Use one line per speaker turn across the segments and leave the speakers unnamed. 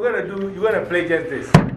you're gonna do, you're gonna play just this.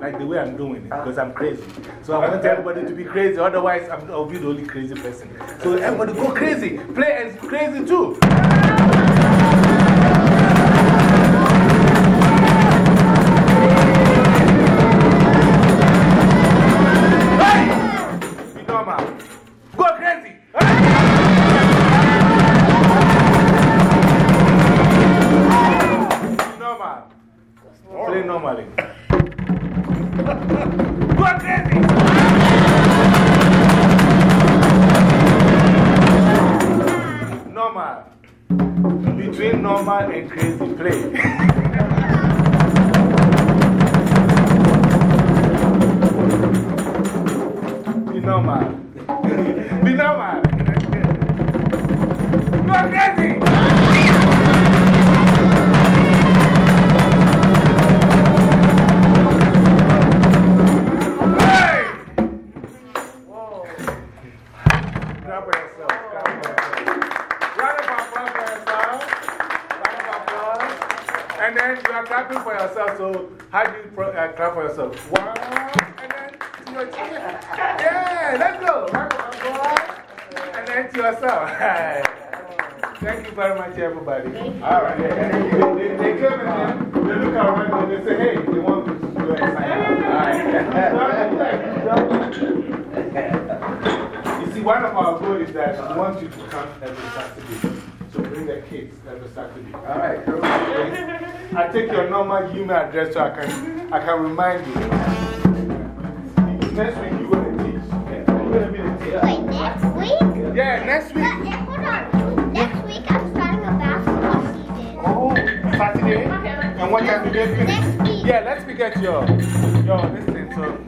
Like the way I'm doing it because I'm crazy. So I want everybody to be crazy, otherwise, I'm, I'll be the only crazy person. So everybody go crazy, play and crazy too. Normal. Between normal and crazy, play. Normal. Clapping for yourself. So, how do you uh, clap for yourself? One, and then to your. Yeah, let's go. Round of applause. And then to yourself. Thank you very much, everybody. All right. And then they, they, they come and then they look around and they say, hey, they want to do it. You see, one of our goals is that we want you to come every Saturday. So bring the kids every Saturday. All right. I take your normal email address so I can, I can remind you. Next week you're going to teach. You're going to be the teacher.
Wait, next week?
Yeah, next week.
Uh, yeah, hold on. Next week I'm starting a basketball season.
Oh, Saturday? And what time do they finish?
Next week.
Yeah, let's forget your, your listening. So.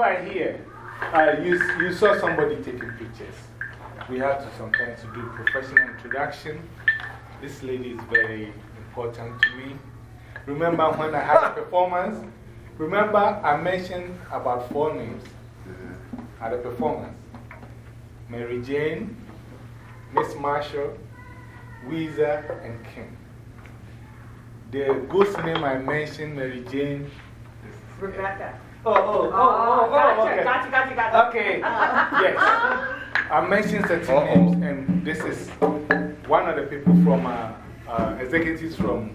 are here, uh, you, you saw somebody taking pictures. We have to sometimes do professional introduction. This lady is very important to me. Remember when I had a performance? Remember I mentioned about four names at the performance Mary Jane, Miss Marshall, Weezer, and Kim. The ghost name I mentioned, Mary Jane.
Rebecca.
Oh, oh, oh, oh, oh, okay.
gotcha, gotcha, gotcha.
Okay, yes. I mentioned certain names, and this is one of the people from uh, uh, executives from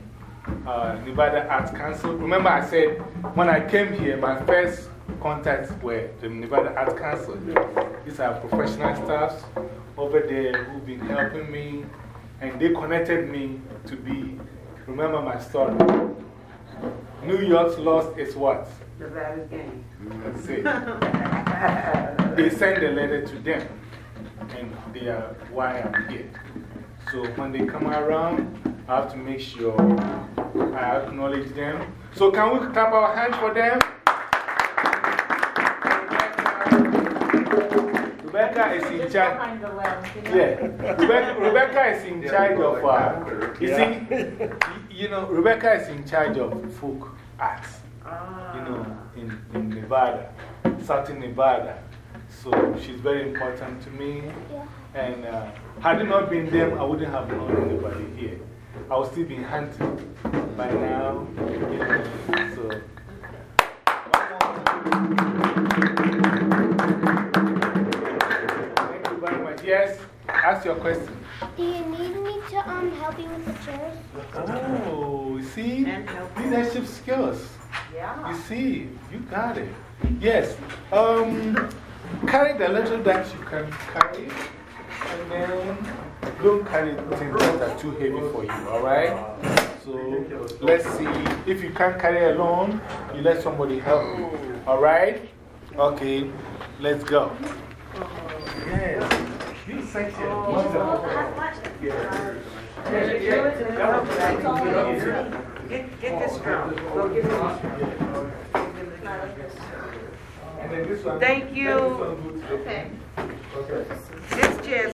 uh, Nevada Arts Council. Remember, I said when I came here, my first contacts were the Nevada Arts Council. These are professional staffs over there who've been helping me, and they connected me to be. Remember my story. New York's lost its what?
Nevada's game.
That's it. They send a letter to them, and they are why I'm here. So when they come around, I have to make sure I acknowledge them. So, can we clap our hands for them? Rebecca is in charge.
Behind the lens, you know?
Yeah, Rebecca, Rebecca is in charge of, uh, you see, you know, Rebecca is in charge of folk arts, you know, in, in Nevada, Southern Nevada. So she's very important to me.
Yeah.
And uh, had it not been them, I wouldn't have known anybody here. I would still be hunting by now, you know, so. Yes, ask your question.
Do you need me to um, help you with the chairs?
Oh, you see? Leadership skills.
Yeah.
You see, you got it. Yes. Um, carry the little that you can carry, and then don't carry things that are too heavy for you, alright? So let's see. If you can't carry alone, you let somebody help you, alright? Okay, let's go. Yes. This oh, section.
Get, get this girl. Go give her
And then this.
Thank you.
This one goes to the-
Okay.
Okay.
This chair